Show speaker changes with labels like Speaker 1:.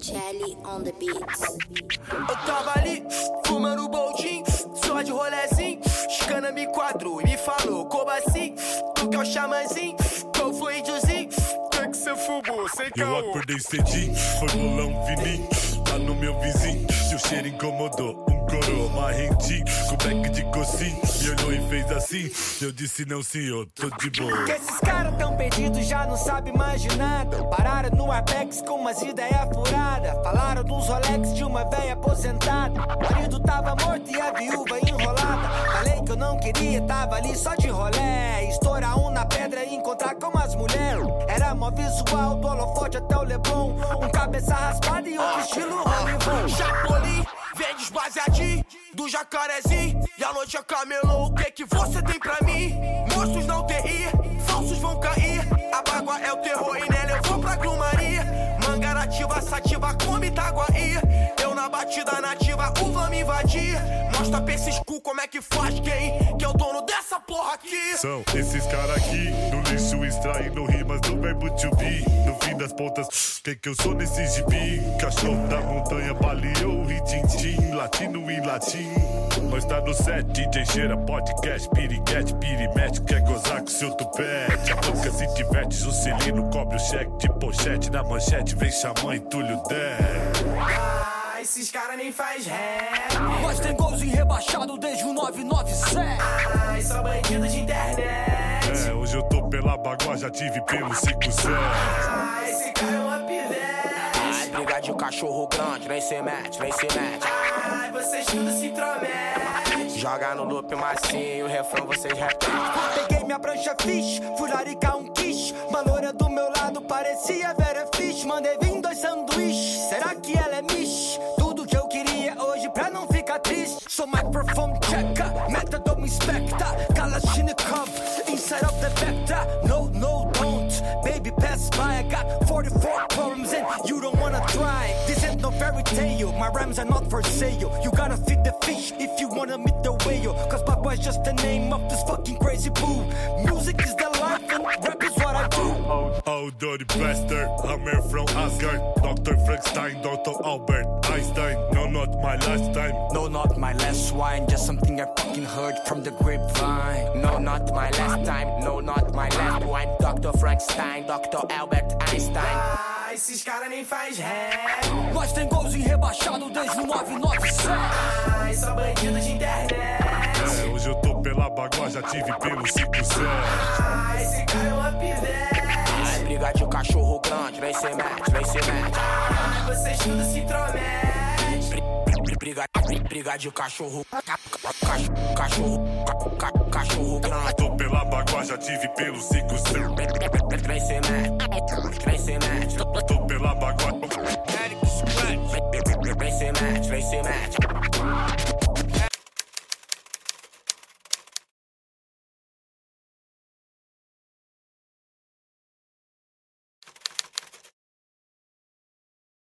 Speaker 1: Charlie on the beats.
Speaker 2: Eu tava ali, fumando boldinho, só de rolezinho. Chicana me quadrou e me falou, como assim? Tu que é o xamãzinho, qual foi índiozinho? Que que cê fumou, sem
Speaker 3: Eu
Speaker 2: caô?
Speaker 3: acordei cedinho, foi bolão fininho, lá no meu vizinho. Seu cheiro incomodou, um coroa marrentinho, com beck de cocinho. Me olhou e fez assim, eu disse não senhor, tô de boa.
Speaker 2: Que esses caras tão perdidos já não sabem mais de nada. Pararam no Apex com umas ideias furadas. Falaram dos Rolex de uma velha aposentada. O marido tava morto e a viúva enrolada. Falei que eu não queria, tava ali só de rolé. Estourar um na pedra e encontrar com as mulheres. Era mó visual, do holofote até o Leblon. Um cabeça raspada e outro estilo Hollywood. Chapolin, vem desbaseadinho do jacarezinho. E a noite é camelô, o que que você tem pra mim? Monstros não TI, falsos vão cair. A bagua é o terror e nela eu vou pra glumaria. Mangarativa, sativa, come Itaguaí. Eu na batida invadir. Mostra pra esses cu como é que faz quem? Que é o dono dessa porra aqui.
Speaker 3: São esses caras aqui, no lixo extraindo rimas do verbo to be. No fim das pontas, quem que eu sou nesse gibi? Cachorro da montanha baleou e tintim, latino e latim. Nós tá no set, DJ cheira, podcast, piriguete, pirimete, quer gozar com seu tupete. A boca se diverte, Juscelino cobre o cheque de pochete, na manchete vem xamã e Túlio 10.
Speaker 2: Ah, esses caras nem faz rap.
Speaker 4: Nós tem golzinho rebaixado desde o 997.
Speaker 2: Ai, só bandido de internet.
Speaker 3: É, hoje eu tô pela bagua, já tive pelo 57.
Speaker 2: Ah, esse cara é uma pivete.
Speaker 5: Ai, briga de cachorro grande, nem se mete, nem se mete.
Speaker 2: Ai, vocês tudo se intromete.
Speaker 5: Joga no loop macio, o refrão vocês repetem.
Speaker 2: Peguei minha prancha fish, fui laricar um quiche. Uma loira do meu lado parecia Vera Fish. Mandei vir dois sanduíches. Será que é Sou microphone checker, metadome inspector. Kalashnikov, inside of the Vectra. No, no, don't. Baby, pass by. I got 44 problems and you don't wanna try. This ain't no fairy tale. My rhymes are not for sale. You gotta feed the fish if you wanna meet the whale. Cause Papa is just the name of this fucking crazy boo. Music is the life and rap is.
Speaker 3: Oh, dirty bastard, I'm here from Asgard. Dr. Frankenstein, Dr. Albert Einstein. No, not my last time.
Speaker 4: No, not my last wine, just something I fucking heard from the grapevine.
Speaker 5: No, not my last time, no, not my last one. Dr. Frankenstein, Dr. Albert Einstein.
Speaker 2: Ah, esses caras nem faz rap.
Speaker 4: Nós tem golzinho rebaixado desde o 997.
Speaker 2: Ai, só bandido de internet.
Speaker 3: É, hoje eu tô pela bagua, já tive pelo 57.
Speaker 2: Ah, esse cara é uma pivete.
Speaker 5: Ai, briga de cachorro grande, nem se mete, nem se mete.
Speaker 2: Ai, vocês tudo se intromete.
Speaker 5: Bri- bri- Briga, bri- briga de cachorro, ca- ca- cachorro, cachorro, ca- ca- cachorro grande.
Speaker 3: Tô pela bagua, já tive pelo 57.
Speaker 5: Nem se mete, nem se mete.
Speaker 3: Tô pela bagua.
Speaker 5: Nem se mete, nem se mete.